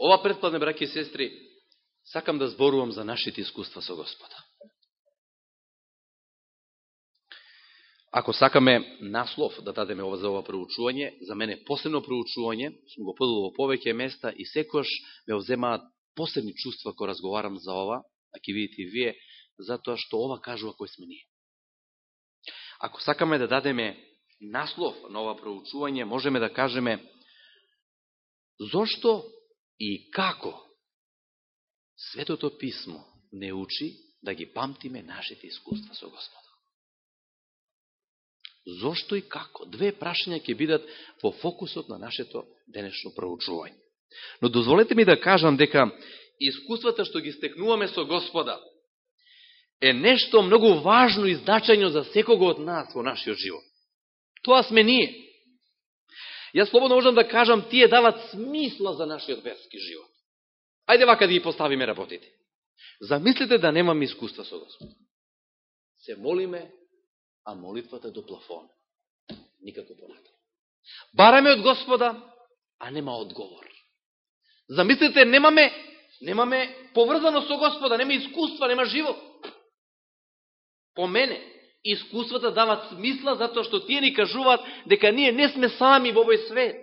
Ова предпладне, браки и сестри, сакам да зборувам за нашите искуства со Господа. Ако сакаме наслов да дадеме ова за ова проучување, за мене посебно проучување, сум го подал во повеќе места и секојаш ме вземаат посебни чувства кога разговарам за ова, а ќе видите и вие, затоа што ова кажува кој сме ние. Ако сакаме да дадеме наслов на ова проучување, можеме да кажеме зошто и како Светото Писмо не учи да ги памтиме нашите искуства со Господа. Зошто и како? Две прашања ќе бидат во фокусот на нашето денешно проучување. Но дозволете ми да кажам дека искуствата што ги стекнуваме со Господа е нешто многу важно и значајно за секого од нас во нашиот живот. Тоа сме ние. Јас слободно можам да кажам, тие дават смисла за нашиот верски живот. Ајде вака да ги поставиме работите. Замислите да немаме искуства со Господ. Се молиме, а молитвата до плафон. Никако понатаму. Бараме од Господа, а нема одговор. Замислите, немаме, немаме поврзано со Господа, нема искуства, нема живот. По мене, искуствата дават смисла затоа што тие ни кажуваат дека ние не сме сами во овој свет.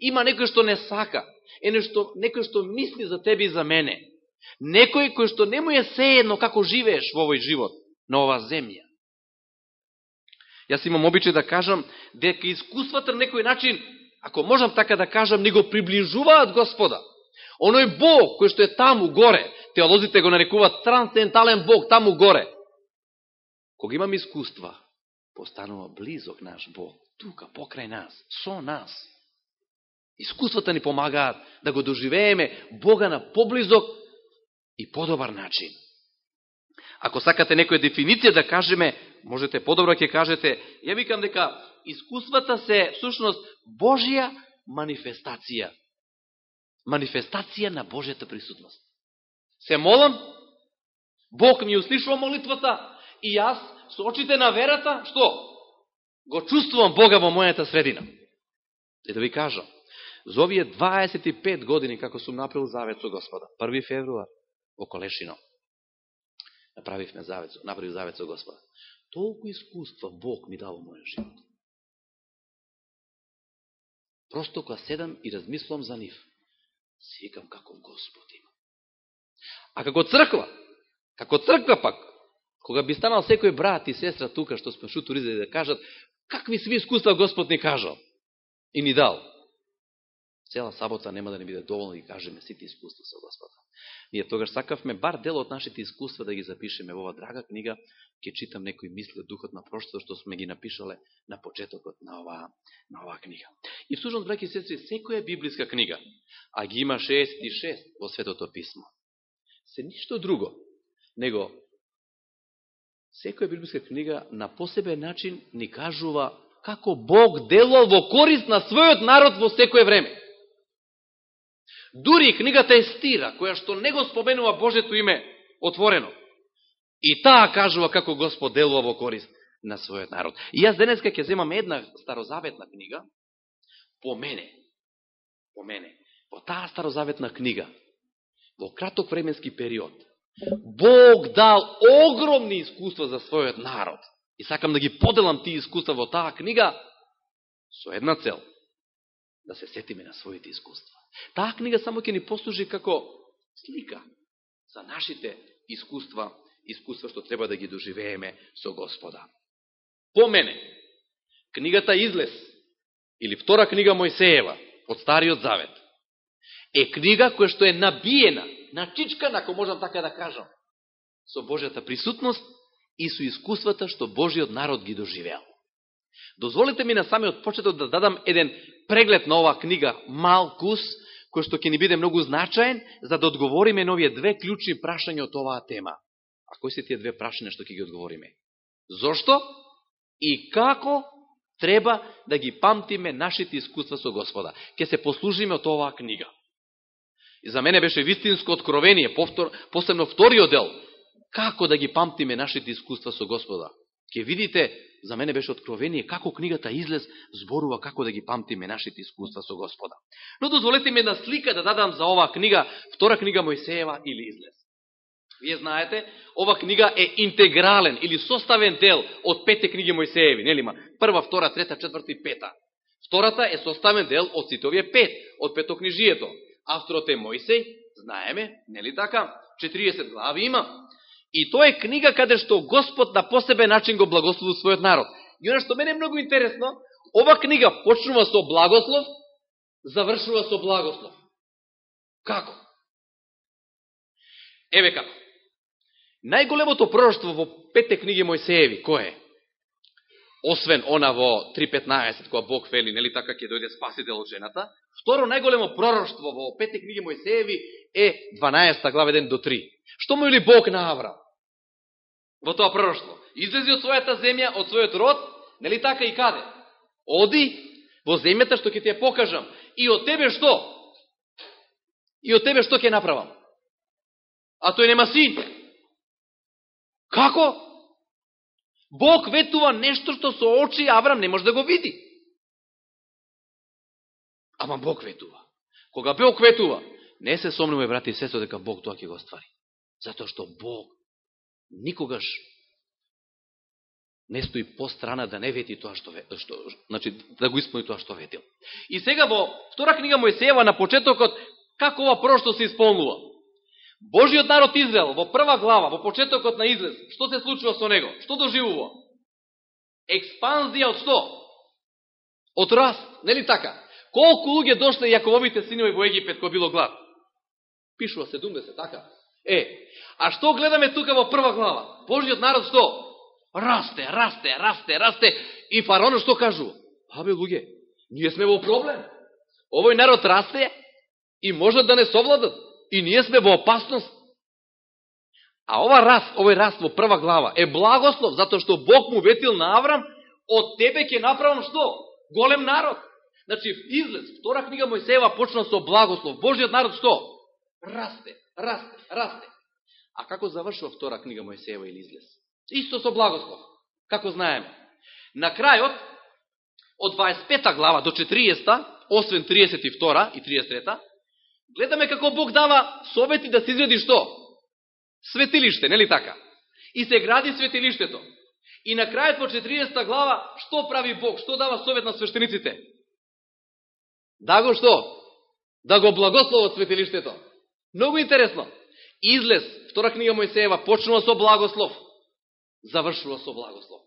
Има некој што не сака, е нешто, некој што мисли за тебе и за мене. Некој кој што не му е сеедно како живееш во овој живот, на ова земја. Јас имам обичај да кажам дека искуствата на некој начин, ако можам така да кажам, ни го приближуваат Господа. Оној Бог кој што е таму горе, теолозите го нарекуваат трансцендентален Бог таму горе. Кога имам искуства, постанува близок наш Бог, тука, покрај нас, со нас. Искуствата ни помагаат да го доживееме Бога на поблизок и подобар начин. Ако сакате некоја дефиниција да кажеме, можете подобро ќе кажете, ја викам дека искуствата се всушност Божија манифестација. Манифестација на Божјата присутност. Се молам, Бог ми услишува молитвата и јас со очите на верата, што? Го чувствувам Бога во мојата средина. И да ви кажам, за овие 25 години како сум направил завет со Господа, 1. февруар, во Колешино, направивме завет, направив завет со Господа. Толку искуства Бог ми дава во мојот живот. Просто кога седам и размислам за нив, си викам како Господ има. А како црква, како црква пак, кога би станал секој брат и сестра тука, што сме шутури да кажат, какви сви искуства Господ ни кажал и ни дал цела сабота нема да не биде доволно да ги кажеме сите искуства со Господа. Ние тогаш сакавме бар дел од нашите искуства да ги запишеме во ова драга книга, ќе читам некои мисли од духот на прошлото што сме ги напишале на почетокот на оваа на оваа книга. И всушност браќи и сестри, секоја библиска книга, а ги има 66 во Светото писмо. Се ништо друго, него секоја библиска книга на посебен начин ни кажува како Бог делал во корист на својот народ во секое време. Дури и книгата Естира, која што не го споменува Божето име отворено. И таа кажува како Господ делува во корист на својот народ. И јас денеска ќе земам една старозаветна книга, по мене, по мене, во таа старозаветна книга, во краток временски период, Бог дал огромни искуства за својот народ. И сакам да ги поделам тие искуства во таа книга со една цел, да се сетиме на своите искуства. Таа книга само ќе ни послужи како слика за нашите искуства, искуства што треба да ги доживееме со Господа. По мене, книгата Излез, или втора книга Мојсеева, од Стариот Завет, е книга која што е набиена, начичкан, ако можам така да кажам, со Божјата присутност и со искуствата што Божиот народ ги доживеал. Дозволите ми на самиот почеток да дадам еден преглед на оваа книга Малкус, кој што ќе ни биде многу значаен, за да одговориме на овие две клучни прашања од оваа тема. А кои се тие две прашања што ќе ги одговориме? Зошто и како треба да ги памтиме нашите искуства со Господа? Ке се послужиме од оваа книга. И за мене беше вистинско откровение, повтор, посебно вториот дел, како да ги памтиме нашите искуства со Господа. Ке видите, за мене беше откровение, како книгата Излез зборува како да ги памтиме нашите искуства со Господа. Но дозволете ми една слика да дадам за оваа книга, втора книга Мојсеева или Излез. Вие знаете, ова книга е интегрален или составен дел од пете книги Мојсееви, нели ма? Прва, втора, трета, четврта и пета. Втората е составен дел од сите овие пет, од петокнижието. Авторот е Мојсей, знаеме, нели така? 40 глави има. И тоа е книга каде што Господ на посебен начин го благослови својот народ. И оно што мене е многу интересно, ова книга почнува со благослов, завршува со благослов. Како? Еве како. Најголемото пророќство во петте книги Мојсееви, кој е? Освен она во 3.15, која Бог вели, нели така ќе дојде спасител од жената. Второ најголемо пророќство во пети книги Мојсееви е 12 глава 1 до 3. Што му или Бог на Аврам? Во тоа пророќство. Излези од својата земја, од својот род, нели така и каде? Оди во земјата што ќе ти ја покажам. И од тебе што? И од тебе што ќе направам? А тој нема син. Како? Бог ветува нешто што со очи Аврам не може да го види. Ама Бог ветува. Кога Бог ветува, не се сомнуваме, брати и сестро, дека Бог тоа ќе го ствари, Затоа што Бог никогаш не стои по страна да не вети тоа што, што значи да го исполни тоа што ветил. И сега во втора книга Мојсеева на почетокот како ова прошто се исполнува. Божиот народ Израел во прва глава, во почетокот на излез, што се случува со него? Што доживува? Експанзија од што? Од раст, нели така? Колку луѓе дошле Јакововите синови во Египет кој било глад? Пишува 70, така? Е, а што гледаме тука во прва глава? Божиот народ што? Расте, расте, расте, расте. И фараонот што кажува? Абе, луѓе, ние сме во проблем. Овој народ расте и можат да не совладат. И ние сме во опасност. А ова раст, овој раст во прва глава е благослов, затоа што Бог му ветил на Аврам, од тебе ќе направам што? Голем народ. Значи, излез, втора книга Мојсеева почна со благослов. Божиот народ што? Расте, расте, расте. А како завршува втора книга Мојсеева или излез? Исто со благослов. Како знаеме. На крајот, од 25 глава до 40, освен 32 и 33, гледаме како Бог дава совети да се изгради што? Светилиште, нели така? И се гради светилиштето. И на крајот во 40 глава, што прави Бог? Што дава совет на свештениците? Да го што? Да го благословат светилиштето. Многу интересно. Излез, втора книга Мојсеева, почнува со благослов, завршува со благослов.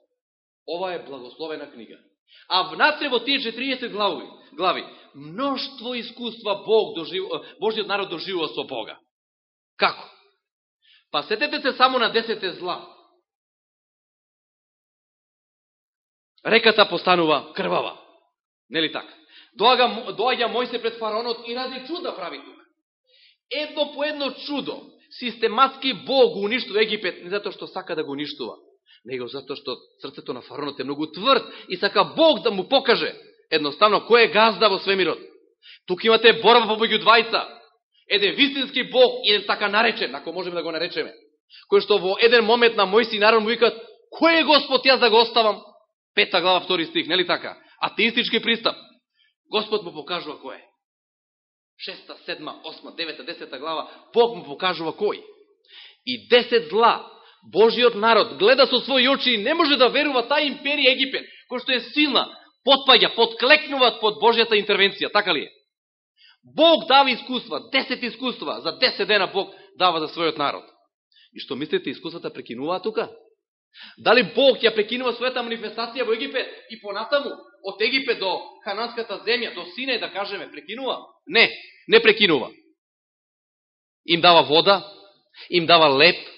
Ова е благословена книга. А внатре во тие 40 глави, глави мноштво искуства Бог дожив... Э, Божиот народ доживува со Бога. Како? Па сетете се само на 10 зла. Реката постанува крвава. Нели така? Доаѓа, доаѓа Мојсе пред фараонот и ради чуда прави тука. Едно по едно чудо. Систематски Бог уништува Египет, не затоа што сака да го уништува, него затоа што срцето на фаронот е многу тврд и сака Бог да му покаже едноставно кој е газда во свемирот. Тук имате борба помеѓу двајца. Еден вистински Бог и еден така наречен, ако можеме да го наречеме. Кој што во еден момент на мојси народ му викат, кој е Господ, јас да го оставам? Пета глава, втори стих, нели така? Атеистички пристап. Господ му покажува кој е. Шеста, седма, осма, девета, десета глава, Бог му покажува кој. И десет зла Божиот народ гледа со своји очи и не може да верува таа империја Египет, кој што е силна, подпаѓа, подклекнуваат под Божијата интервенција, така ли е? Бог дава искуства, 10 искуства, за 10 дена Бог дава за својот народ. И што мислите, искуствата прекинуваат тука? Дали Бог ја прекинува својата манифестација во Египет и понатаму, од Египет до Хананската земја, до Синај, да кажеме, прекинува? Не, не прекинува. Им дава вода, им дава леп,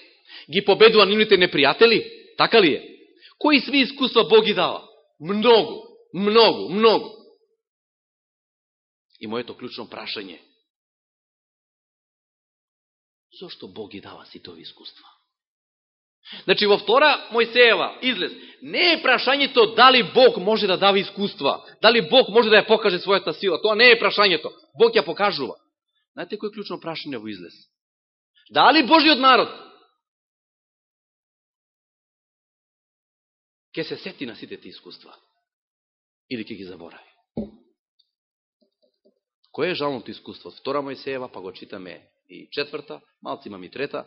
ги победува нивните непријатели, така ли е? Кои сви искуства Бог ги дава? Многу, многу, многу. И моето клучно прашање Зошто Бог ги дава сите ови искуства? Значи, во втора Мојсеева излез, не е прашањето дали Бог може да дава искуства, дали Бог може да ја покаже својата сила. Тоа не е прашањето. Бог ја покажува. Знаете кој е клучно прашање во излез? Дали Божиот народ ќе се сети на сите ти искуства. Или ќе ги заборави. Кој е жалното искуство? Втора Мојсеева, па го читаме и четврта, малци имам и трета.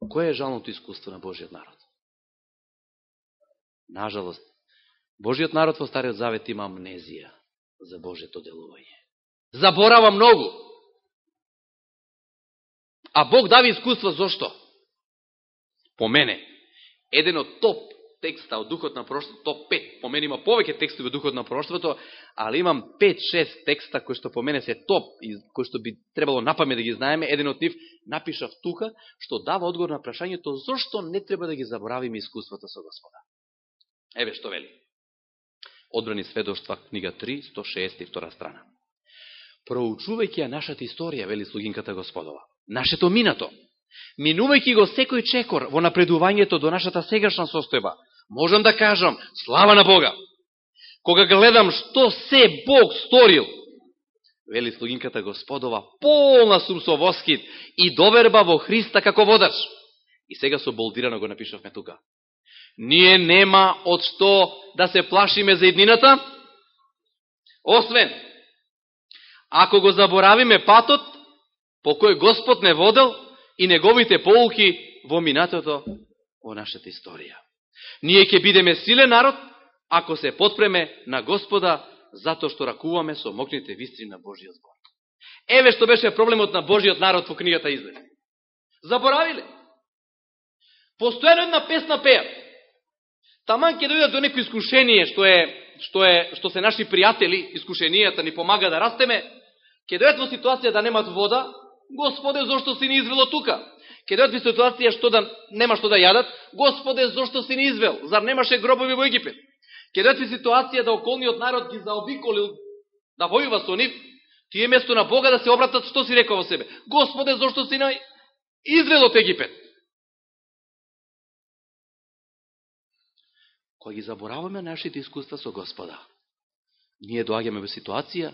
Кој е жалното искуство на Божиот народ? Нажалост, Божиот народ во Стариот Завет има амнезија за Божието делување. Заборава многу. А Бог дави искуство зошто? По мене, еден од топ текста од Духот на прошлото, топ 5, по мене има повеќе текстови од Духот на прошлото, али имам 5-6 текста кои што по мене се топ и кои што би требало напаме да ги знаеме, еден од нив напишав тука, што дава одговор на прашањето зошто не треба да ги заборавиме искуствата со Господа. Еве што вели. Одбрани сведоштва, книга 3, 162 страна. Проучувајќи ја нашата историја, вели слугинката Господова, нашето минато, минувајќи го секој чекор во напредувањето до нашата сегашна состојба, можам да кажам, слава на Бога. Кога гледам што се Бог сторил, вели слугинката Господова, полна сум со воскит и доверба во Христа како водач. И сега со болдирано го напишавме тука. Ние нема од што да се плашиме за еднината, освен, ако го заборавиме патот, по кој Господ не водел и неговите поуки во минатото во нашата историја. Ние ќе бидеме силен народ, ако се подпреме на Господа, затоа што ракуваме со мокните вистри на Божиот збор. Еве што беше проблемот на Божиот народ во книгата Излез. Заборавиле. Постојано една песна пеат. Таман ќе дојдат до некој искушение, што е, што е, што се наши пријатели, искушенијата ни помага да растеме, ќе дојдат во ситуација да немат вода, Господе, зошто си ни извело тука? Ке дојдат во ситуација што да нема што да јадат, Господе, зошто си ни извел? Зар немаше гробови во Египет? Ке дојдат во ситуација да околниот народ ги заобиколил да војува со нив, тие место на Бога да се обратат, што си рекол во себе? Господе, зошто си не извел од Египет? Кога ги забораваме нашите искуства со Господа, ние доаѓаме во ситуација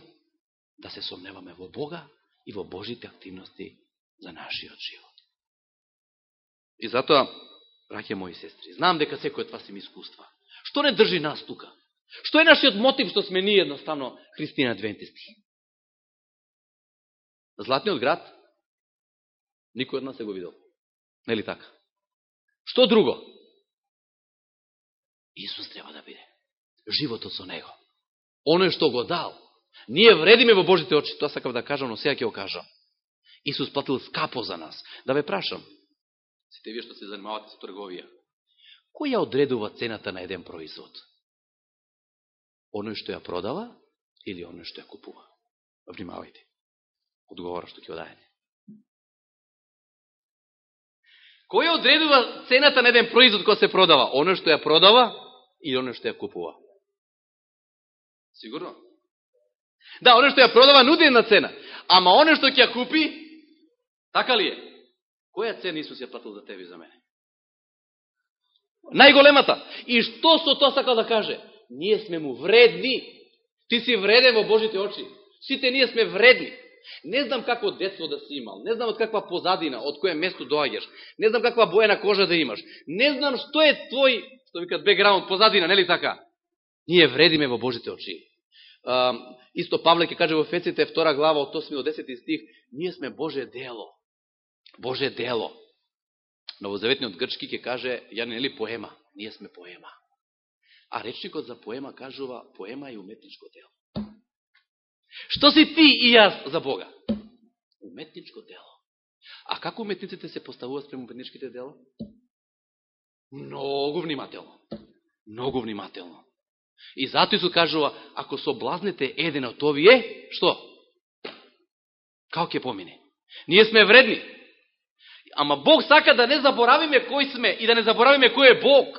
да се сомневаме во Бога и во Божите активности за нашиот живот. И затоа, браќа мои сестри, знам дека секој од вас има искуства. Што не држи нас тука? Што е нашиот мотив што сме ние едноставно христијани адвентисти? Златниот град? Никој од нас се го видел. Нели така? Што друго? Исус треба да биде. Животот со Него. Оно што го дал. Ние вредиме во Божите очи. Тоа сакав да кажам, но сега ќе го кажам. Исус платил скапо за нас. Да ве прашам, сите вие што се занимавате со трговија, кој ја одредува цената на еден производ? Оној што ја продава или оној што ја купува? Внимавајте. Одговора што ќе одајете. Кој ја одредува цената на еден производ кој се продава? Оној што ја продава или оној што ја купува. Сигурно? Да, оној што ја продава нуди една цена, ама оној што ќе ја купи, така ли е? Која цена Исус ја платил за тебе и за мене? Најголемата. И што со тоа сакал да каже? Ние сме му вредни. Ти си вреден во Божите очи. Сите ние сме вредни. Не знам какво детство да си имал, не знам од каква позадина, од кое место доаѓаш, не знам каква боена кожа да имаш, не знам што е твој што викат бекграунд, позадина, нели така? Ние вредиме во Божите очи. А, исто Павле ќе каже во Феците, втора глава, од 8 до 10 стих, ние сме Боже дело. Боже дело. Новозаветниот грчки ќе каже, ја нели поема, ние сме поема. А речникот за поема кажува, поема е уметничко дело. Што си ти и јас за Бога? Уметничко дело. А како уметниците се поставуваат спрема уметничките дела? Многу внимателно. Многу внимателно. И зато Исус кажува, ако соблазнете еден од овие, што? Како ќе помине? Ние сме вредни. Ама Бог сака да не заборавиме кој сме и да не заборавиме кој е Бог.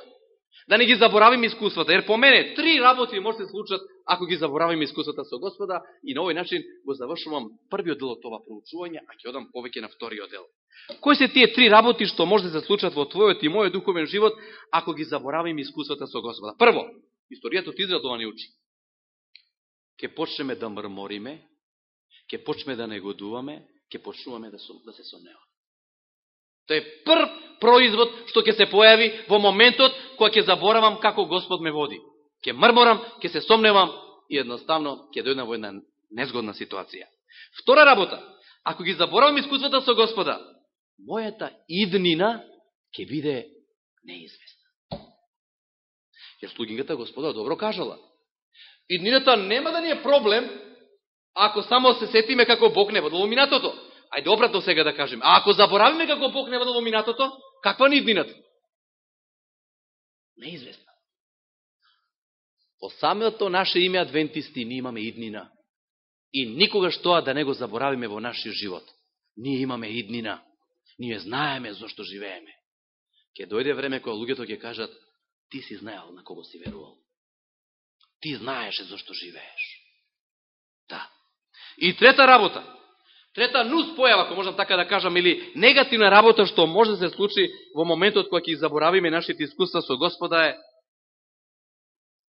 Да не ги заборавиме искуствата. Ер по мене, три работи може да се случат ако ги заборавиме искуствата со Господа и на овој начин го завршувам првиот дел од ова проучување, а ќе одам повеќе на вториот дел. Кои се тие три работи што може да се случат во твојот и мојот духовен живот ако ги заборавиме искуствата со Господа? Прво, историјата од Израел тоа не учи. Ке почнеме да мрмориме, ке почнеме да негодуваме, ке почнуваме да, да се сомневаме. Тоа е прв производ што ќе се појави во моментот кога ќе заборавам како Господ ме води. Ќе мрморам, ќе се сомневам и едноставно ќе дојдам во една незгодна ситуација. Втора работа, ако ги заборавам искуствата со Господа, мојата иднина ќе биде неизвестна. Јер слугингата Господа добро кажала. Иднината нема да ни е проблем, ако само се сетиме како Бог не водил во минатото. Ајде обратно сега да кажем. А ако заборавиме како Бог не во минатото, каква ни иднината? Неизвестна. По самото наше име адвентисти ние имаме иднина. И никогаш тоа да не го заборавиме во нашиот живот. Ние имаме иднина. Ние знаеме зашто живееме. Ке дојде време кога луѓето ќе кажат, ти си знаел на кого си верувал. Ти знаеше зашто живееш. Да. И трета работа. Трета нус појава, ако можам така да кажам, или негативна работа што може да се случи во моментот кога ќе заборавиме нашите искуства со Господа е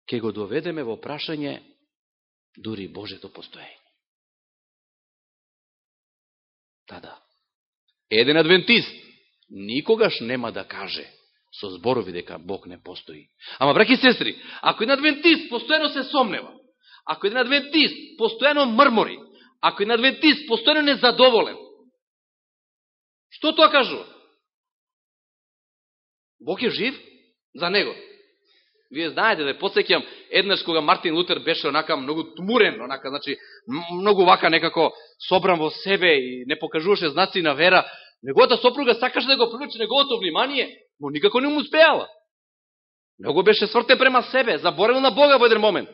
ќе го доведеме во прашање дури Божето постоење. Та да. Еден адвентист никогаш нема да каже со зборови дека Бог не постои. Ама, браки и сестри, ако еден адвентист постојано се сомнева, ако еден адвентист постојано мрмори, ако еден адвентист постојано незадоволен, што тоа кажува? Бог е жив за него. Вие знаете да подсекјам, еднаш кога Мартин Лутер беше онака многу тмурен, онака, значи, многу вака некако собран во себе и не покажуваше знаци на вера, неговата сопруга сакаше да го привлече неговото внимание, но никако не му успеала. Много беше свртен према себе, заборел на Бога во еден момент.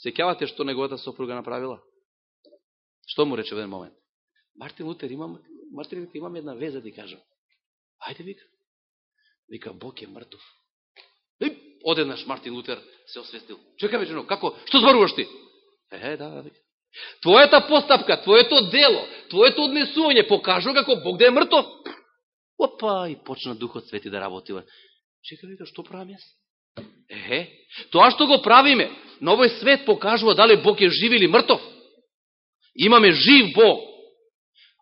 Секјавате што неговата сопруга направила? Што му рече во еден момент? Мартин Лутер, имам, Мартин Лутер, имам една веза да ти кажам. Ајде, вика. Вика, Бог е мртов. И одеднаш Мартин Лутер се освестил. „Чека бе, жено, како? Што зборуваш ти? Е, да, да, Твојата постапка, твоето дело, твоето однесување покажува како Бог да е мртов. Опа, и почна Духот Свети да работи. „Чека вика, што правам јас? Е, тоа што го правиме, на овој свет покажува дали Бог е жив или мртов. Имаме жив Бог.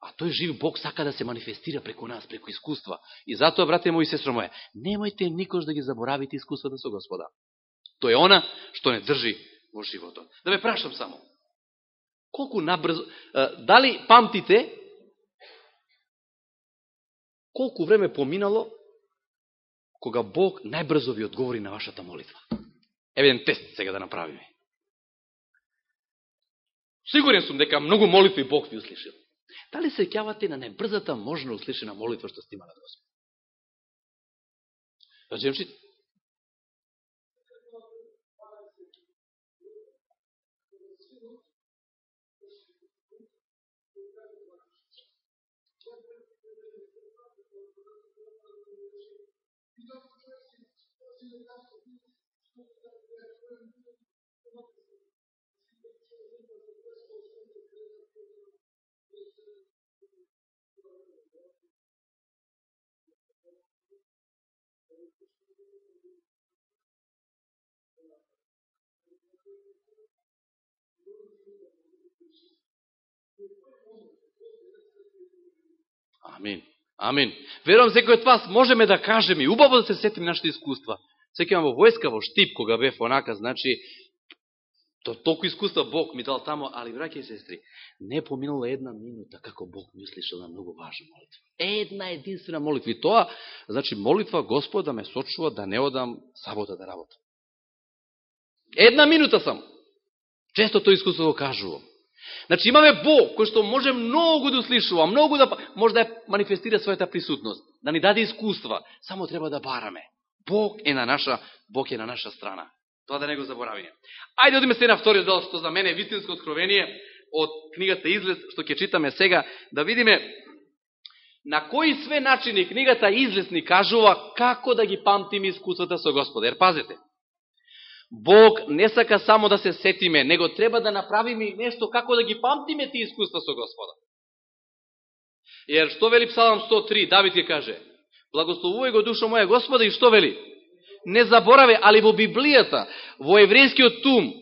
А тој жив Бог сака да се манифестира преку нас, преку искуства. И затоа, брате мој и сестро моја, немојте никош да ги заборавите искуствата со Господа. Тоа е она што не држи во животот. Да ме прашам само. Колку набрзо... Дали памтите колку време поминало кога Бог најбрзо ви одговори на вашата молитва? Еве тест сега да направиме. Сигурен сум дека многу молитви Бог ти услишил. Дали се кјавате на небрзата можна услишена молитва што стима на да Господ? Раджемшите? Амин. Амин. Верувам секој од вас можеме да кажеме убаво да се сетиме нашите искуства. Секојам во војска, во штип, кога бев онака, значи, то толку искуства Бог ми дал тамо, али, браќа и сестри, не поминала една минута како Бог ми на многу важна молитва. Една единствена молитва. И тоа, значи, молитва Господ да ме сочува да не одам сабота да работам. Една минута сам. Често тој искуство го кажувам. Значи имаме Бог кој што може многу да услишува, многу да па-, може да манифестира својата присутност, да ни даде искуства, само треба да бараме. Бог е на наша, Бог е на наша страна. Тоа да не го заборавиме. Ајде одиме се на вториот дел, што за мене е вистинско откровение од книгата Излез, што ќе читаме сега, да видиме на кои све начини книгата Излез ни кажува како да ги памтиме искуствата со Господа. Ер пазете, Бог не сака само да се сетиме, него треба да направиме нешто како да ги памтиме тие искуства со Господа. Јер што вели Псалам 103, Давид ќе каже, благословувај го душо моја Господа и што вели? Не заборави, али во Библијата, во еврејскиот тум,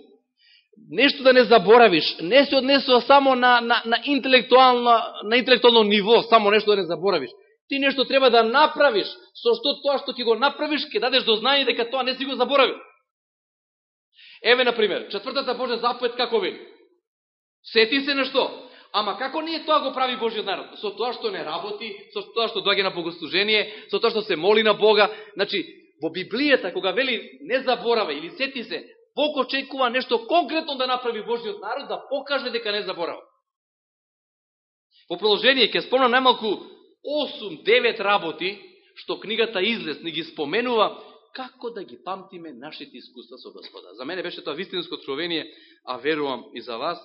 нешто да не заборавиш, не се однесува само на, на, на, интелектуално, на интелектуално ниво, само нешто да не заборавиш. Ти нешто треба да направиш, со што тоа што ќе го направиш, ќе дадеш до знање дека тоа не си го заборавил. Еве, например, четвртата Божја заповед како вели? Сети се што, ама како ние тоа го прави Божиот народ? Со тоа што не работи, со тоа што доаѓа на богослужение, со тоа што се моли на Бога. Значи, во Библијата, кога вели не заборава или сети се, Бог очекува нешто конкретно да направи Божиот народ, да покаже дека не заборава. Во продолжение, ќе спомна најмалку 8-9 работи, што книгата Излез ни ги споменува, како да ги памтиме нашите искуства со Господа. За мене беше тоа вистинско откровение, а верувам и за вас,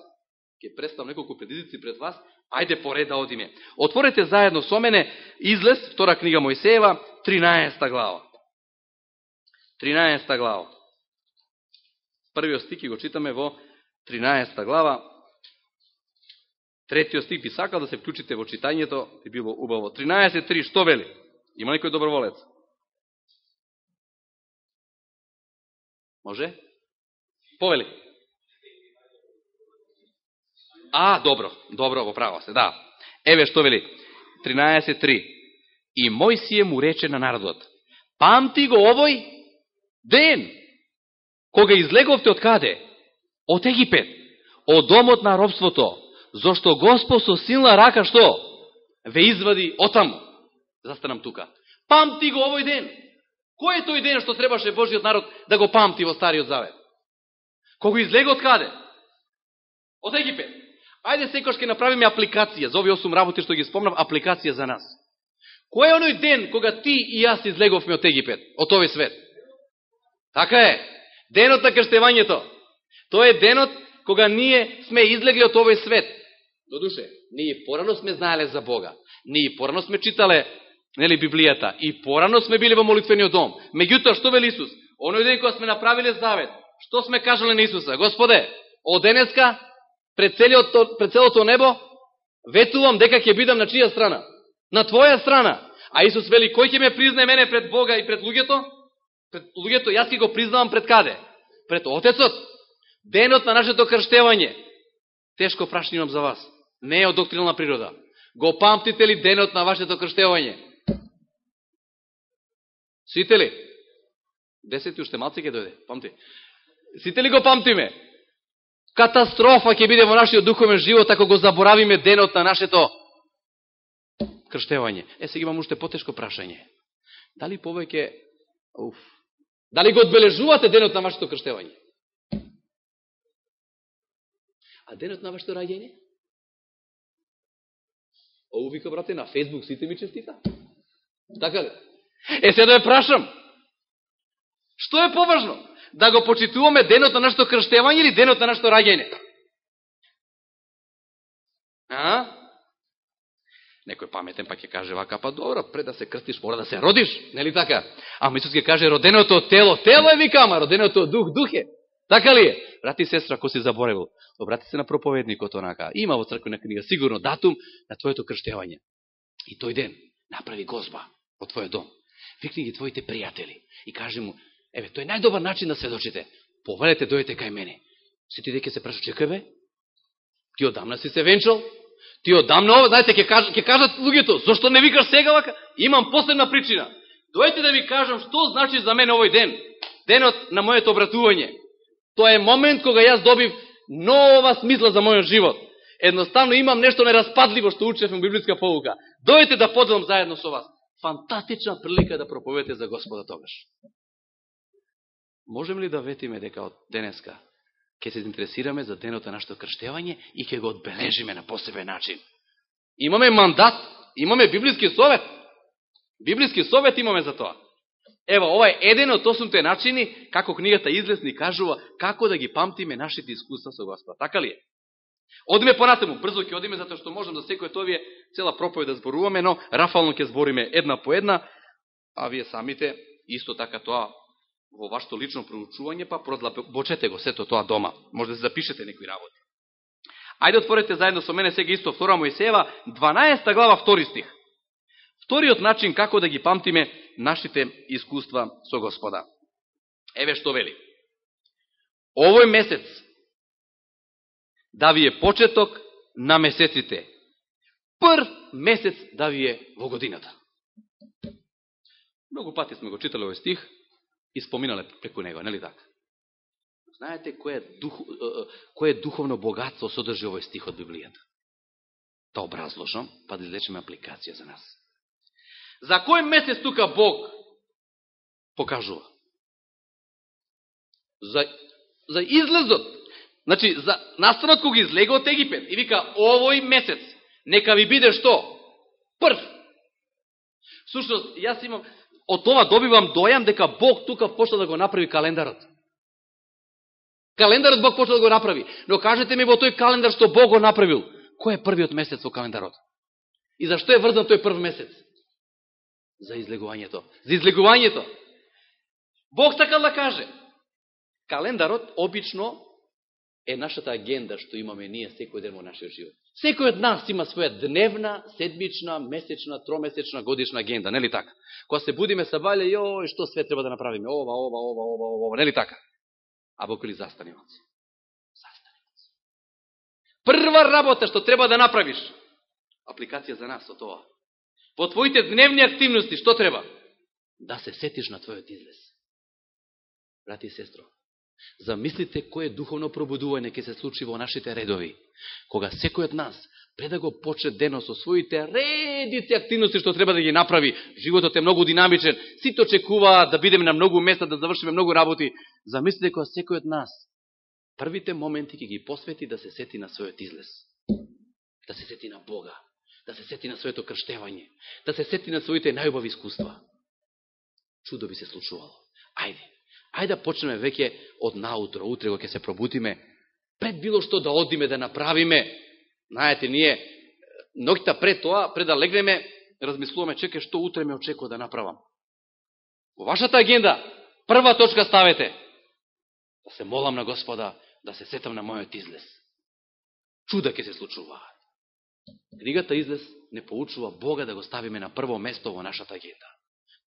ќе представам неколку предизвици пред вас, ајде поред да одиме. Отворете заедно со мене Излез, втора книга Мојсеева, 13 глава. 13 глава. Првиот стик го читаме во 13 глава, Третиот стик би сакал да се вклучите во читањето, би било убаво. 13.3, што вели? Има некој доброволец? Може? Повели. А, добро, добро, во право се, да. Еве што вели. 13.3. И мојсије му рече на народот, памти го овој ден, кога излеговте од каде? Од Египет, од домот на робството, зашто Господ со силна рака што? Ве извади отаму. Застанам тука. Памти го овој ден. Кој е тој ден што требаше Божиот народ да го памти во Стариот Завет? Кога излега од каде? Од Египет. Ајде секој ќе направиме апликација за овие 8 работи што ги спомнав, апликација за нас. Кој е оној ден кога ти и јас излеговме од Египет, од овој свет? Така е. Денот на крштевањето. Тоа е денот кога ние сме излегли од овој свет. Додуше, ние порано сме знаеле за Бога. Ние порано сме читале нели, Библијата. И порано сме били во молитвениот дом. Меѓутоа, што вели Исус? Оној ден кога сме направиле завет, што сме кажале на Исуса? Господе, од денеска, пред, целиот, пред целото небо, ветувам дека ќе бидам на чија страна? На твоја страна. А Исус вели, кој ќе ме призне мене пред Бога и пред луѓето? Пред луѓето, јас ќе го признавам пред каде? Пред Отецот. Денот на нашето крштевање. Тешко прашање имам за вас не е од доктринална природа. Го памтите ли денот на вашето крштевање? Сите ли? Десети уште малци ќе дојде, памти. Сите ли го памтиме? Катастрофа ќе биде во нашиот духовен живот ако го заборавиме денот на нашето крштевање. Е, сега имам уште потешко прашање. Дали повеќе... Уф. Дали го одбележувате денот на вашето крштевање? А денот на вашето раѓање? Ово вика, брате, на Фейсбук сите ми честита. Така ли? Е, се да ја прашам. Што е поважно? Да го почитуваме денот на нашето крштевање или денот на нашето раѓање? А? Некој паметен па ќе каже вака, па добро, пред да се крстиш мора да се родиш, нели така? А Исус ќе каже роденото тело, тело е вика, ама роденото дух, дух е. Така ли е? Брати и сестра, ако си заборевил, обрати се на проповедникот онака. Има во црквена книга сигурно датум на твоето крштевање. И тој ден направи гозба во твојот дом. Викни ги твоите пријатели и кажи му, еве, тој е најдобар начин да сведочите. Повелете, дојдете кај мене. Сите деке се праша, чекај бе, ти одамна си се венчал, ти одамна ова, знаете, ќе кажат, ќе кажат луѓето, зашто не викаш сега вака? Имам последна причина. Дојдете да ви кажам што значи за мене овој ден. Денот на моето обратување. Тоа е момент кога јас добив нова смисла за мојот живот. Едноставно имам нешто нераспадливо што учев во библиска поука. Дојдете да поделам заедно со вас. Фантастична прилика да проповете за Господа тогаш. Можем ли да ветиме дека од денеска ќе се интересираме за денот на нашето крштевање и ќе го одбележиме на посебен начин? Имаме мандат, имаме библиски совет. Библиски совет имаме за тоа. Ева, ова е еден од осумте начини како книгата излезни кажува како да ги памтиме нашите искуства со Господ. Така ли е? Одиме понатаму, брзо ќе одиме затоа што можам за секој овие цела проповед да зборуваме, но рафално ќе збориме една по една, а вие самите исто така тоа во вашето лично проучување, па продлабочете го сето тоа дома. Може да се запишете некои работи. Ајде отворете заедно со мене сега исто втора Мојсеева, 12 глава, втори стих. Вториот начин како да ги памтиме нашите искуства со Господа. Еве што вели. Овој месец да ви е почеток на месеците. Прв месец да ви е во годината. Многу пати сме го читали овој стих и споминале преку него, нели така? Знаете кој е, дух, кое духовно богатство содржи овој стих од Библијата? Та образложам, па да излечеме апликација за нас. За кој месец тука Бог покажува? За, за излезот. Значи, за настанот кога излега од Египет и вика, овој месец, нека ви биде што? Прв. Сушност, јас имам, од това добивам дојам дека Бог тука почна да го направи календарот. Календарот Бог почна да го направи. Но кажете ми во тој календар што Бог го направил, кој е првиот месец во календарот? И зашто е врзан тој прв месец? За излегувањето. За излегувањето. Бог сакал да каже. Календарот обично е нашата агенда што имаме ние секој ден во нашиот живот. Секој од нас има своја дневна, седмична, месечна, тромесечна, годишна агенда, нели така? Кога се будиме са бале, јој, што све треба да направиме? Ова, ова, ова, ова, ова, ова, нели така? А Бог ли застани оци? Застани оци. Прва работа што треба да направиш, апликација за нас, од тоа. Во твоите дневни активности, што треба? Да се сетиш на твојот излез. Брати и сестро, замислите кое духовно пробудување ќе се случи во нашите редови. Кога секој од нас, пред да го почне денот со своите редите активности што треба да ги направи, животот е многу динамичен, сите очекуваат да бидеме на многу места, да завршиме многу работи, замислите кога секој од нас, првите моменти ќе ги посвети да се сети на својот излез. Да се сети на Бога, да се сети на своето крштевање, да се сети на своите најубави искуства. Чудо би се случувало. Ајде, ајде да почнеме веќе од наутро, утре го ќе се пробутиме, пред било што да одиме, да направиме. Знаете, ние ноќта пред тоа, пред да легнеме, размислуваме, чека што утре ме очекува да направам. Во вашата агенда, прва точка ставете, да се молам на Господа, да се сетам на мојот излез. Чуда ќе се случуваат. Книгата Излез не поучува Бога да го ставиме на прво место во нашата агенда.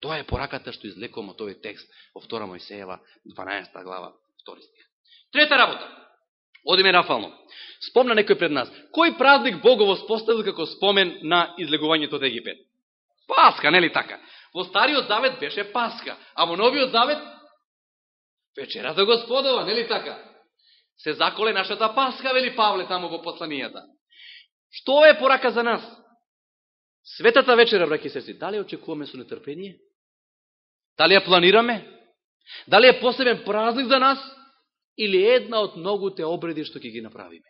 Тоа е пораката што излекувам од овој текст во 2 Мојсеева, 12 глава, 2 стих. Трета работа. Одиме рафално. Спомна некој пред нас. Кој празник Бог го воспоставил како спомен на излегувањето од Египет? Паска, нели така? Во Стариот Завет беше Паска, а во Новиот Завет вечерата Господова, нели така? Се заколе нашата Паска, вели Павле таму во посланијата. Што е порака за нас? Светата вечера, браки сестри, дали очекуваме со нетрпение? Дали ја планираме? Дали е посебен празник за нас? Или една од многуте обреди што ќе ги направиме?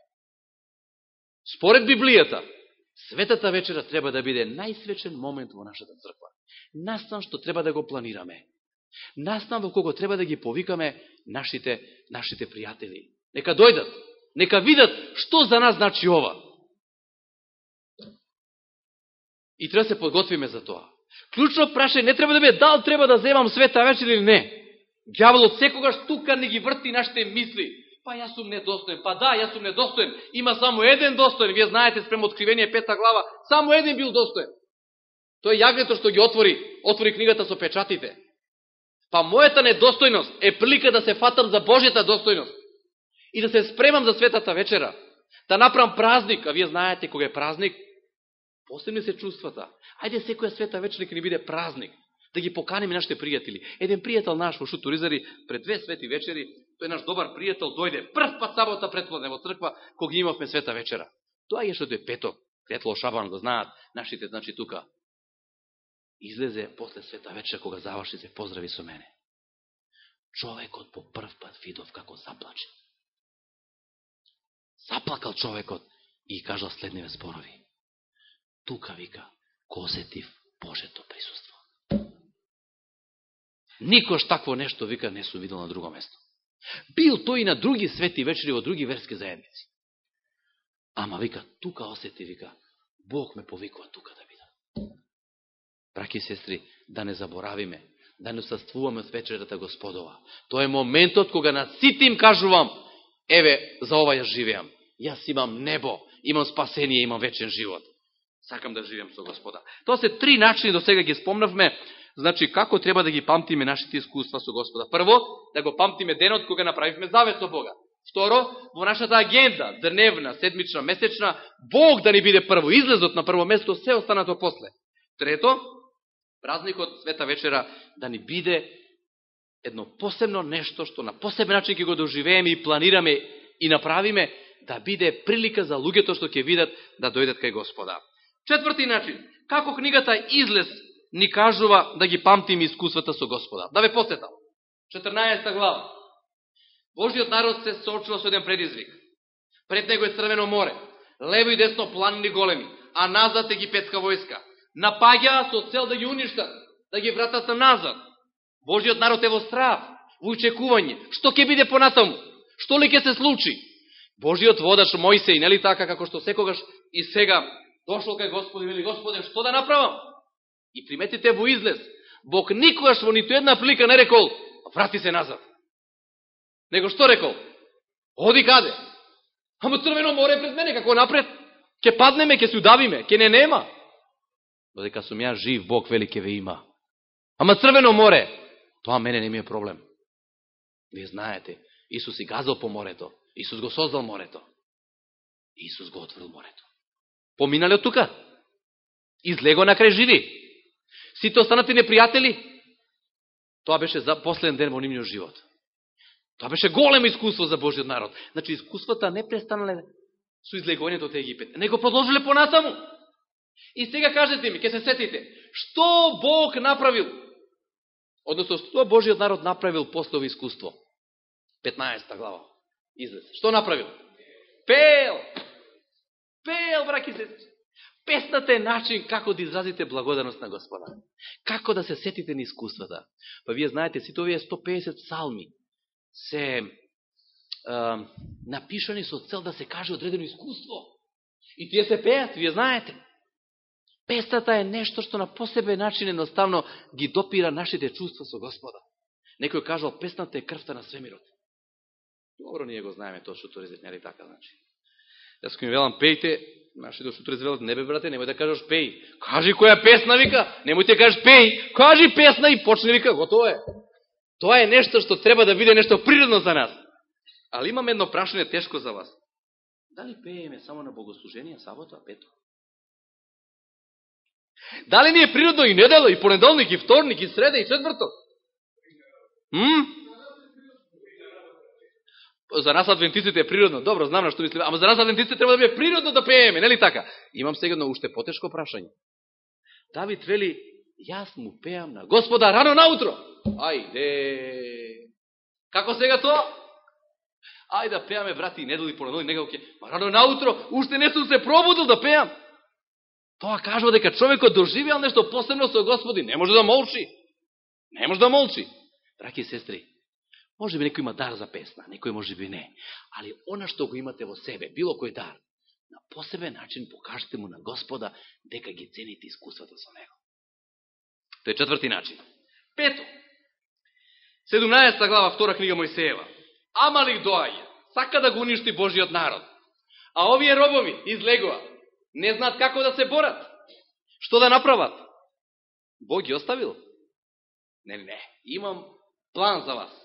Според Библијата, светата вечера треба да биде најсвечен момент во нашата црква. Настан што треба да го планираме. Настан во кого треба да ги повикаме нашите, нашите пријатели. Нека дојдат, нека видат што за нас значи ова. И треба да се подготвиме за тоа. Клучно прашање не треба да биде дал треба да земам света вечер или не. Дјаволот секогаш тука не ги врти нашите мисли. Па јас сум недостоен. Па да, јас сум недостоен. Има само еден достоен. Вие знаете спрема откривение пета глава, само еден бил достоен. Тој јагнето што ги отвори, отвори книгата со печатите. Па мојата недостојност е прилика да се фатам за Божјата достојност и да се спремам за светата вечера. Да направам празник, а вие знаете кога е празник, Посебни се чувствата. Ајде секоја света вечер нека ни биде празник. Да ги поканеме нашите пријатели. Еден пријател наш во Шутуризари пред две свети вечери, тој наш добар пријател дојде прв пат сабота предпладне во црква кога имавме света вечера. Тоа е што е петок. светло Шабан да знаат нашите, значи тука. Излезе после света вечера кога заврши се поздрави со мене. Човекот по прв пат видов како заплаче. Заплакал човекот и кажал следниве спорови тука, вика, го осетив Божето присуство. Никош такво нешто, вика, не сум видел на друго место. Бил тој и на други свети вечери во други верски заедници. Ама, вика, тука осети, вика, Бог ме повикува тука да видам. Браки и сестри, да не заборавиме, да не саствуваме од вечерата Господова. Тоа е моментот кога на сите им кажувам, еве, за ова ја живеам. Јас имам небо, имам спасение, имам вечен живот сакам да живеам со Господа. Тоа се три начини до сега ги спомнавме, значи како треба да ги памтиме нашите искуства со Господа. Прво, да го памтиме денот кога направивме завет со Бога. Второ, во нашата агенда, дневна, седмична, месечна, Бог да ни биде прво, излезот на прво место, се останато после. Трето, празникот Света вечера да ни биде едно посебно нешто што на посебен начин ќе го доживееме и планираме и направиме да биде прилика за луѓето што ќе видат да дојдат кај Господа. Четврти начин, како книгата Излез ни кажува да ги памтиме искуствата со Господа. Да ве посетам. 14 глава. Божиот народ се соочува со еден предизвик. Пред него е Црвено море, лево и десно планини големи, а назад е египетска војска. Напаѓаа со цел да ги уништат, да ги вратат назад. Божиот народ е во страв, во очекување. Што ќе биде понатаму? Што ли ќе се случи? Божиот водач Мојсеј, нели така, како што секогаш и сега дошол кај Господи, вели Господе, што да направам? И приметите во излез, Бог никогаш во ниту една плика не рекол, врати се назад. Него што рекол? Оди каде? Ама Црвено море пред мене, како напред? Ке паднеме, ке се удавиме, ке не нема. Додека сум ја жив, Бог вели ке ве има. Ама Црвено море, тоа мене не ми е проблем. Вие знаете, Исус и газал по морето. Исус го создал морето. Исус го отворил морето. Поминале од тука. Излего на крај живи. Сите останати непријатели. Тоа беше за последен ден во нивниот живот. Тоа беше големо искуство за Божиот народ. Значи, искуствата не престанале со излегувањето од Египет. Него продолжиле понатаму. И сега кажете ми, ке се сетите, што Бог направил? Односно, што Божиот народ направил после ово искуство? 15 глава. Излез. Што направил? Пел! Пел, браки се. Песната е начин како да изразите благодарност на Господа. Како да се сетите на искуствата. Па вие знаете, сите овие 150 салми се е, напишани со цел да се каже одредено искуство. И тие се пеат, вие знаете. Пестата е нешто што на посебен начин едноставно ги допира нашите чувства со Господа. Некој кажал, песната е крвта на свемирот. Добро, ние го знаеме тоа што тоа нели така, значи. Јас кој ми велам пејте, нашите сутре звелат, не бе брате, немој да кажеш пеј. Кажи која песна вика, немој те да кажеш пеј, кажи песна и почни вика, готово е. Тоа е нешто што треба да биде нешто природно за нас. Али имам едно прашање тешко за вас. Дали пееме само на богослужение, сабота, пето? Дали ни е природно и недело, и понеделник, и вторник, и среда, и четврток? Ммм? За нас адвентистите е природно. Добро, знам на што мислиме. Ама за нас адвентистите треба да биде природно да пееме, нели така? Имам сега едно уште потешко прашање. Давид вели, јас му пеам на Господа рано наутро. Ајде. Како сега тоа? Ајде да пеаме, брати, и недели понедели, некако ќе... Ма рано наутро, уште не сум се пробудил да пеам. Тоа кажува дека човекот доживеал нешто посебно со Господи. Не може да молчи. Не може да молчи. Драки и сестри, Може би некој има дар за песна, некој може би не. Али она што го имате во себе, било кој дар, на посебен начин покажете му на Господа дека ги цените искуствата со него. Тој е четврти начин. Пето. 17 глава, втора книга Мојсеева. Амалик доаѓа, сака да го уништи Божиот народ. А овие робови излегува, не знаат како да се борат. Што да направат? Бог ги оставил? Не, не, имам план за вас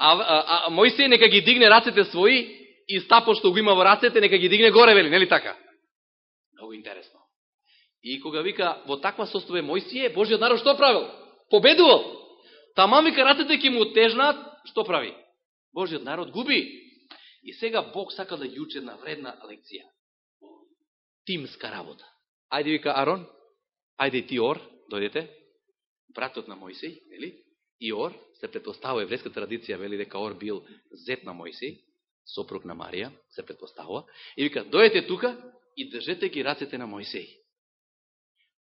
а, а, а Мојсей нека ги дигне рацете своји и стапо што го има во рацете, нека ги дигне горе, вели, нели така? Много интересно. И кога вика во таква состојба Мојсие, Божиот народ што правил? Победувал. Тамам вика рацете ќе му тежнат, што прави? Божиот народ губи. И сега Бог сака да јуче една вредна лекција. Тимска работа. Ајде вика Арон, ајде ти Ор, дојдете, братот на Мојсеј, нели? И Ор, се предпоставува еврејска традиција, вели дека Ор бил зет на Мојсей, сопруг на Марија, се предпоставува, и вика, дојете тука и држете ги рацете на Мојсей.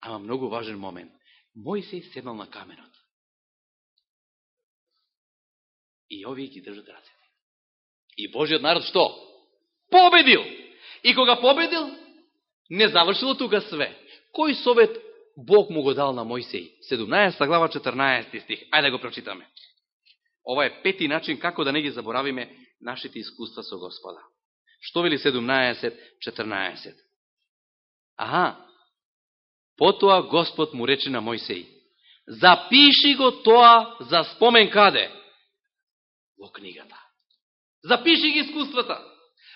Ама многу важен момент. Мојсей седнал на каменот. И овие ги држат рацете. И Божиот народ што? Победил! И кога победил, не завршило тука све. Кој совет Бог му го дал на Мојсей? 17 глава 14 стих. Ајде да го прочитаме. Ова е пети начин како да не ги заборавиме нашите искуства со Господа. Што вели 17.14? Аха, потоа Господ му рече на Мојсеј, запиши го тоа за спомен каде? Во книгата. Запиши ги искуствата.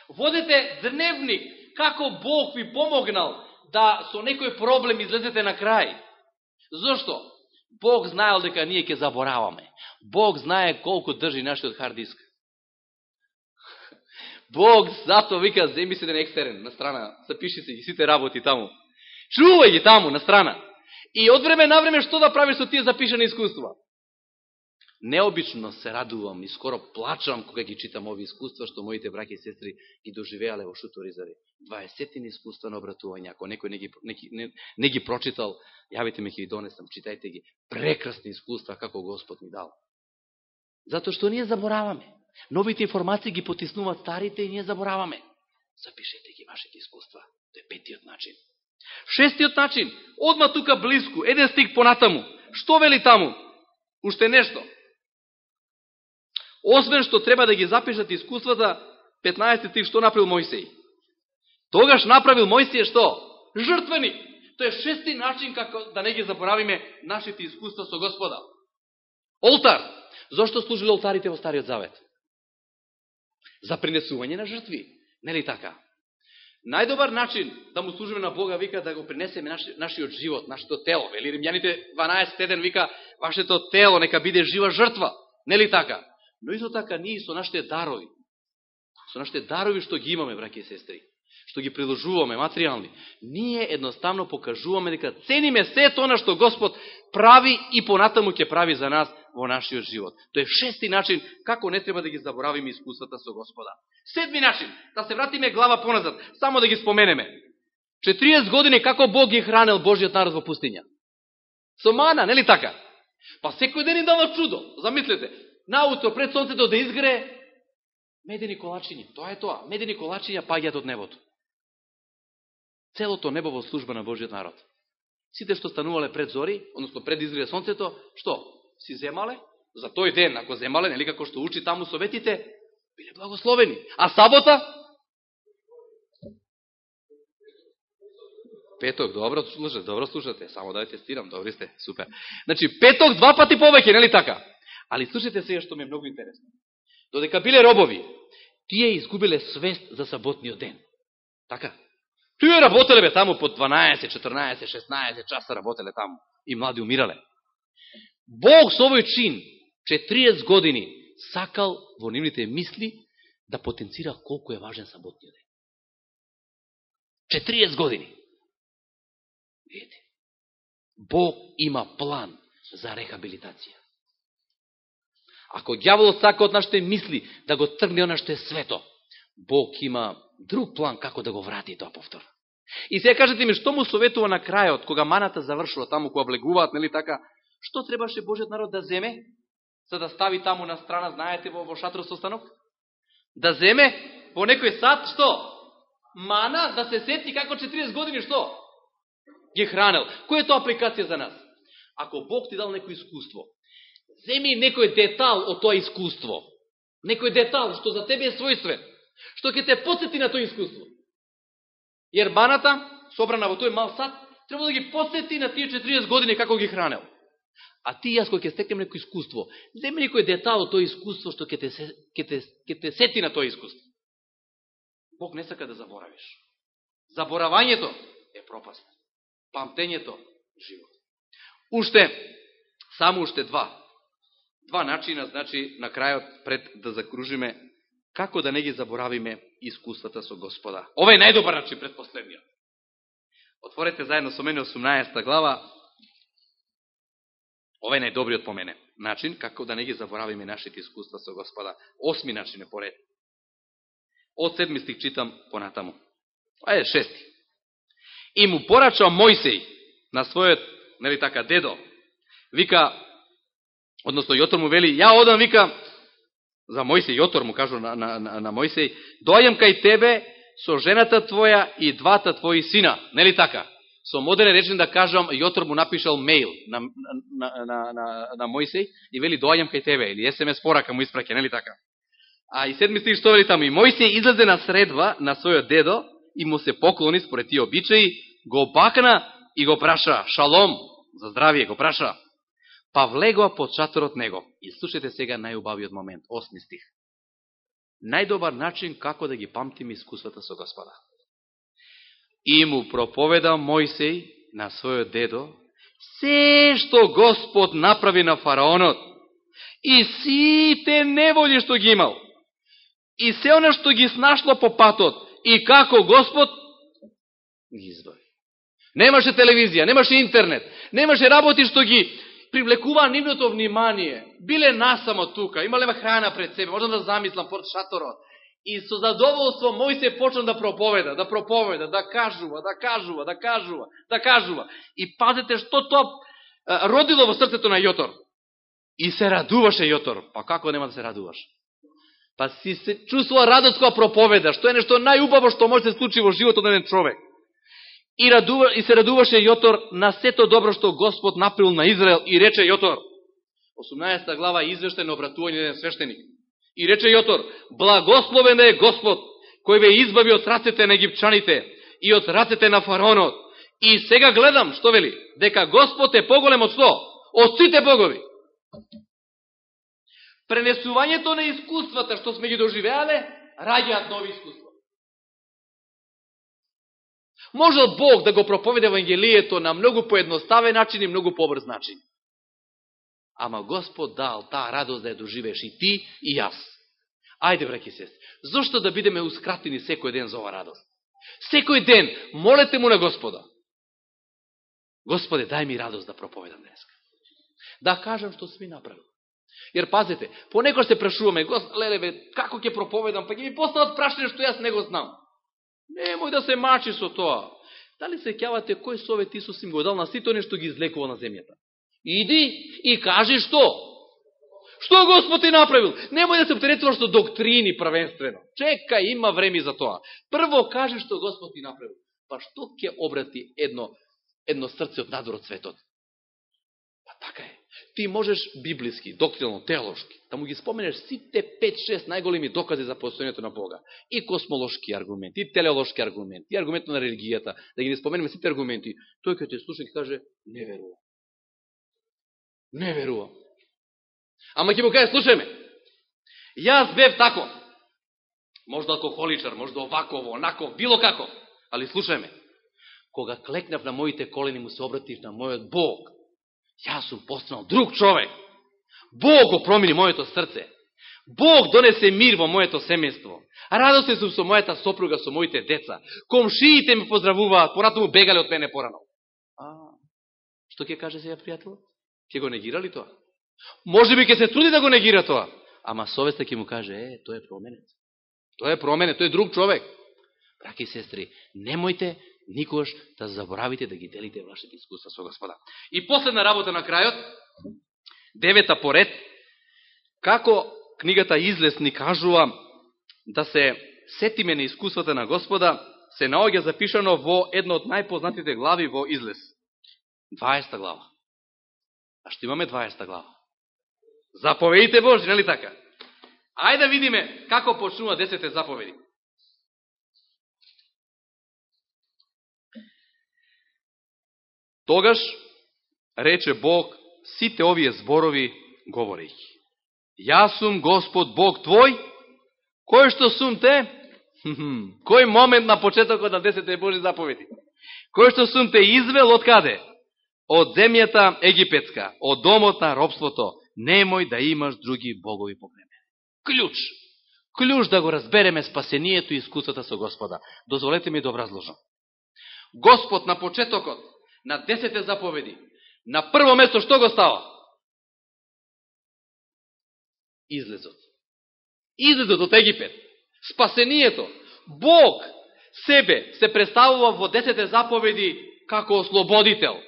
Водете дневник, како Бог ви помогнал да со некој проблем излезете на крај. Зошто? Бог знаел дека ние ќе забораваме. Бог знае колку држи нашиот хард диск. Бог зато вика, земи се ден екстерен на страна, запиши се ги сите работи таму. Чувај ги таму на страна. И од време на време што да правиш со тие запишани искуства? Необично се радувам и скоро плачам кога ги читам ови искуства што моите браки и сестри ги доживеале во Шуторизари. 20 искуства на обратување. Ако некој не ги, не, не, не ги прочитал, јавите ме ќе ги донесам, читајте ги. Прекрасни искуства како Господ ми дал. Зато што ние забораваме. Новите информации ги потиснуваат старите и ние забораваме. Запишете ги вашите искуства. Тоа е петиот начин. Шестиот начин, одма тука близко, еден стик понатаму. Што вели таму? Уште нешто. Освен што треба да ги запишат искуствата, 15 стих што направил Мојсеј. Тогаш направил Мојсеј што? Жртвени. Тоа е шести начин како да не ги заборавиме нашите искуства со Господа. Олтар. Зошто служили олтарите во Стариот Завет? За принесување на жртви. Нели така? Најдобар начин да му служиме на Бога вика да го принесеме наш, нашиот живот, нашето тело. Или Римјаните 12 вика вашето тело нека биде жива жртва. Нели така? Но исто така ние со нашите дарови, со нашите дарови што ги имаме, браке и сестри, што ги приложуваме, материјални, ние едноставно покажуваме дека цениме се тоа што Господ прави и понатаму ќе прави за нас во нашиот живот. Тоа е шести начин како не треба да ги заборавиме искуствата со Господа. Седми начин, да се вратиме глава поназад, само да ги споменеме. 40 години како Бог ги хранел Божиот народ во пустиња. Со мана, нели така? Па секој ден им дава чудо. Замислете, наутро пред сонцето да изгре медени колачиња. Тоа е тоа. Медени колачиња паѓаат од небото. Целото небо во служба на Божиот народ. Сите што станувале пред зори, односно пред изгре сонцето, што? Си земале? За тој ден, ако земале, нели како што учи таму советите, биле благословени. А сабота? Петок, добро слушате, добро слушате, само да ја тестирам, добри сте, супер. Значи, петок два пати повеќе, нели така? Али слушате сега што ми е многу интересно. Додека биле робови, тие изгубиле свест за саботниот ден. Така? Тие работеле бе таму по 12, 14, 16 часа работеле таму и млади умирале. Бог со овој чин 40 години сакал во нивните мисли да потенцира колку е важен саботниот ден. 40 години. Видите. Бог има план за рехабилитација. Ако дјаволот сака од нашите мисли да го тргне оно што е свето, Бог има друг план како да го врати тоа да повторно. И сега кажете ми, што му советува на крајот, кога маната завршува таму, кога влегуваат, нели така, што требаше Божиот народ да земе, за да стави таму на страна, знаете, во, во шатрот состанок? Да земе во некој сад, што? Мана, да се сети како 40 години, што? Ги хранел. Кој е тоа апликација за нас? Ако Бог ти дал некој искуство, Земи некој детал од тоа искуство. Некој детал што за тебе е својствен. Што ќе те подсети на тоа искуство. Јер баната собрана во тој мал сад, треба да ги подсети на тие 40 години како ги хранел. А ти јас кој ќе стекнем некој искуство, земи некој детал од тоа искуство што ќе те, ќе те, ќе те сети на тоа искуство. Бог не сака да заборавиш. Заборавањето е пропаст. Памтењето живот. Уште, само уште два два начина, значи, на крајот, пред да закружиме, како да не ги заборавиме искуствата со Господа. Ова е најдобар начин пред последниот. Отворете заедно со мене 18 глава. Ова е најдобриот по мене. Начин како да не ги заборавиме нашите искуства со Господа. Осми начин е поред. Од седми стих читам понатаму. Ајде, шести. И му порача Мојсей на својот, нели така, дедо. Вика, Односно, Јотор му вели, ја одам, вика, за Мојсей, Јотор му кажу на, на, на, на Мојсей, дојам кај тебе со жената твоја и двата твои сина. Нели така? Со модерен речен да кажам, Јотор му напишал мейл на, на, на, на, на Мојсей и вели, дојам кај тебе, или СМС порака му испраке, нели така? А и седми стих што вели таму, и Мојсей излезе на средва на својот дедо и му се поклони според тие обичаи, го бакна и го праша, шалом, за здравие, го праша па влегоа под шаторот него. И слушайте сега најубавиот момент, осми стих. Најдобар начин како да ги памтиме искуствата со Господа. И му проповеда Мојсей на својот дедо се што Господ направи на фараонот и сите неволи што ги имал и се оно што ги снашло по патот и како Господ ги избави. Немаше телевизија, немаше интернет, немаше работи што ги привлекува нивното внимание. Биле насамо тука, имале храна пред себе, можам да замислам под шаторот. И со задоволство мој се почна да проповеда, да проповеда, да кажува, да кажува, да кажува, да кажува. И пазете што тоа родило во срцето на Јотор. И се радуваше Јотор. Па како нема да се радуваш? Па си се чувствува радост кога проповеда, што е нешто најубаво што може да се случи во животот на еден човек. И, радува, и се радуваше Јотор на сето добро што Господ направил на Израел и рече Јотор. 18 глава извештај на обратување на свештеник. И рече Јотор, благословен е Господ, кој ве избави од рацете на египчаните и од рацете на фараонот. И сега гледам, што вели, дека Господ е поголем од што? Од сите богови. Пренесувањето на искуствата што сме ги доживеале, раѓаат нови искуства. Можел Бог да го проповеде Евангелието на многу поедноставен начин и многу побрз начин. Ама Господ дал таа радост да ја доживееш и ти и јас. Ајде, браки се, зошто да бидеме ускратени секој ден за ова радост? Секој ден молете му на Господа. Господе, дај ми радост да проповедам денеска. Да кажам што сме направил. Јер пазете, понекој се прашуваме, лелеве, како ќе проповедам, па ќе ми постават прашање што јас не го знам. Немој да се мачи со тоа. Дали се кјавате кој совет Исус им го дал на сите нешто ги излекува на земјата? Иди и кажи што? Што Господ ти направил? Немој да се оптеретуваш со доктрини првенствено. Чекај, има време за тоа. Прво кажи што Господ ти направил. Па што ќе обрати едно, едно срце од надвор од светот? Па така е. Ти можеш библиски, доктринално, теолошки, да му ги споменеш сите 5-6 најголеми докази за постојањето на Бога. И космолошки аргументи, и телеолошки аргументи, и аргумент на религијата, да ги споменеме сите аргументи. Тој кој те слуша ќе каже, не верувам. Не верувам. Ама ќе му каже, слушаме, јас бев тако, можда алкохоличар, можда оваково, онако, било како, али слушаме, кога клекнав на моите колени, му се обратив на мојот Бог, јас сум постанал друг човек. Бог го промени моето срце. Бог донесе мир во моето семејство. Радосен сум со мојата сопруга, со моите деца. Комшиите ме поздравуваат, понатаму бегале од мене порано. А, што ќе каже сега пријател? Ќе го негира ли тоа? Може би ќе се труди да го негира тоа. Ама совеста ќе му каже, е, тој е променет. Тој е променет, тој е друг човек. Браки и сестри, немојте никош да заборавите да ги делите вашите искуства со Господа. И последна работа на крајот, девета поред, како книгата Излез ни кажува да се сетиме на искуствата на Господа, се наоѓа запишано во едно од најпознатите глави во Излез. 20 глава. А што имаме 20 глава? Заповедите Божи, нели така? Ајде да видиме како почнува 10 заповеди. Тогаш рече Бог сите овие зборови говорејќи. Јас сум Господ Бог твој, кој што сум те? Кој момент на почетокот на 10 Божи заповеди? Кој што сум те извел од каде? Од земјата египетска, од домот на робството. Немој да имаш други богови покрај мене. Клjuč. Клjuč да го разбереме спасението и искусата со Господа. Дозволете ми да образложам. Господ на почетокот на десете заповеди, на прво место што го става? Излезот. Излезот од Египет. Спасението. Бог себе се представува во десете заповеди како ослободител.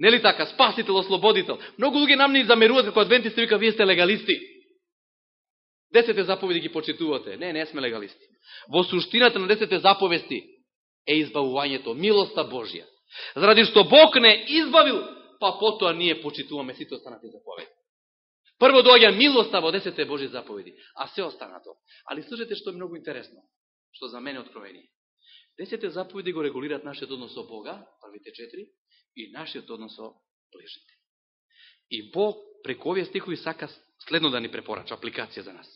Нели така? Спасител, ослободител. Многу луѓе нам ни замеруваат како адвентисти, вика, вие сте легалисти. Десете заповеди ги почитувате. Не, не сме легалисти. Во суштината на десете заповести е избавувањето, милоста Божија. Заради што Бог не избавил, па потоа ние почитуваме сите останати заповеди. Прво доаѓа милоста во десете Божи заповеди, а се останато. Али слушате што е многу интересно, што за мене откровение. Десете заповеди го регулираат нашиот однос со Бога, првите четири, и нашиот однос со ближните. И Бог преку овие стихови сака следно да ни препорача апликација за нас.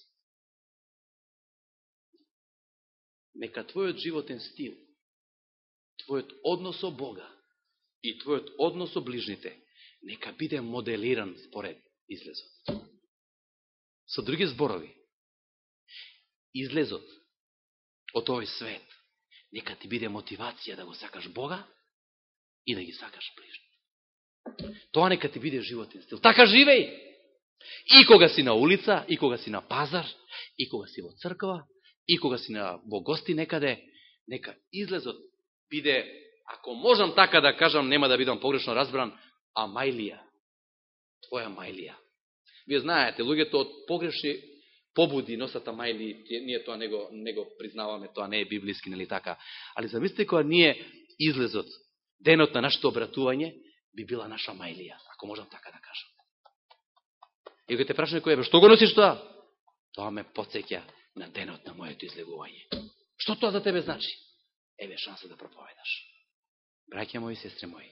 Нека твојот животен стил твојот однос со Бога и твојот однос со ближните нека биде моделиран според излезот. Со други зборови, излезот од овој свет нека ти биде мотивација да го сакаш Бога и да ги сакаш ближните. Тоа нека ти биде животен стил. Така живеј! И кога си на улица, и кога си на пазар, и кога си во црква, и кога си на во гости некаде, нека излезот биде, ако можам така да кажам, нема да бидам погрешно разбран, а. Твоја мајлија. Вие знаете, луѓето од погрешни побуди носат амајли, ние тоа не го, не го признаваме, тоа не е библиски, нели така. Али замислите кога ние излезот, денот на нашето обратување, би била наша мајлија, ако можам така да кажам. И го те прашаме кој е, што го носиш тоа? Тоа ме подсеќа на денот на моето излегување. Што тоа за тебе значи? Еве шанса да проповедаш. Браќа мои, сестри мои,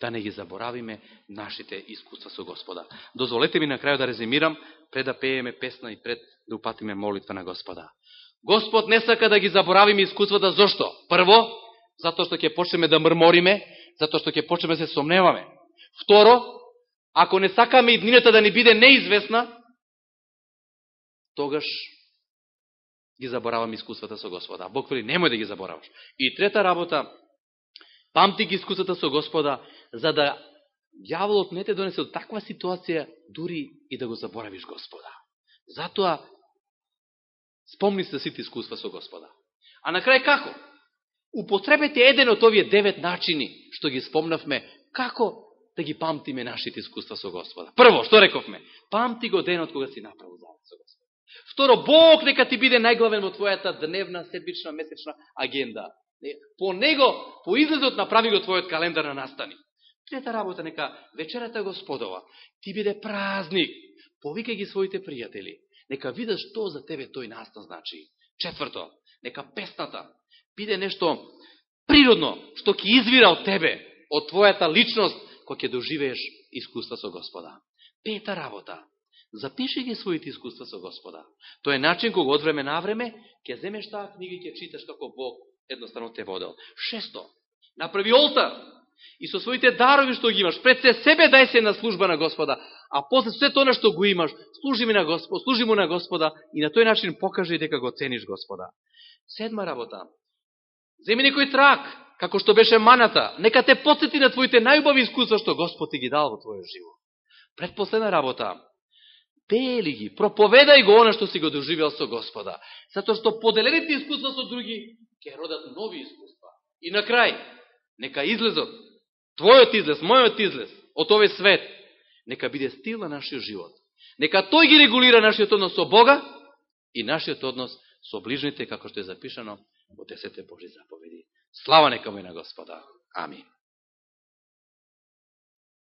да не ги заборавиме нашите искуства со Господа. Дозволете ми на крајот да резимирам, пред да пееме песна и пред да упатиме молитва на Господа. Господ не сака да ги заборавиме искуствата, зошто? Прво, затоа што ќе почнеме да мрмориме, затоа што ќе почнеме да се сомневаме. Второ, ако не сакаме и днината да ни биде неизвестна, тогаш ги заборавам искуствата со Господа. Бог вели, немој да ги забораваш. И трета работа, памти ги искуствата со Господа, за да дјаволот не те донесе од таква ситуација, дури и да го заборавиш Господа. Затоа, спомни се сите искуства со Господа. А на крај како? Употребете еден од овие девет начини, што ги спомнавме, како да ги памтиме нашите искуства со Господа. Прво, што рековме? Памти го денот кога си направил завет со Господа. Второ, Бог нека ти биде најглавен во твојата дневна, седмична, месечна агенда. По него, по излезот направи го твојот календар на настани. Трета работа, нека вечерата Господова ти биде празник. Повикај ги своите пријатели. Нека видаш што за тебе тој настан значи. Четврто, нека песната биде нешто природно, што ќе извира од тебе, од твојата личност, кој ќе доживееш искуства со Господа. Пета работа, запиши ги своите искуства со Господа. Тоа е начин кога од време на време ќе земеш таа книга и ќе читаш како Бог едноставно те водел. Шесто, направи олтар и со своите дарови што ги имаш, пред се себе дај се на служба на Господа, а после се тоа што го имаш, служи ми на Господ, служи му на Господа и на тој начин покажи дека го цениш Господа. Седма работа. Земи некој трак, како што беше маната, нека те подсети на твоите најубави искуства што Господ ти ги дал во твојот живот. Предпоследна работа. Дели ги, проповедај го она што си го доживел со Господа. Затоа што поделените искуства со други ќе родат нови искуства. И на крај, нека излезот, твојот излез, мојот излез од овој свет, нека биде стил на нашиот живот. Нека тој ги регулира нашиот однос со Бога и нашиот однос со ближните, како што е запишано во Десете Божи заповеди. Слава нека му и на Господа. Амин.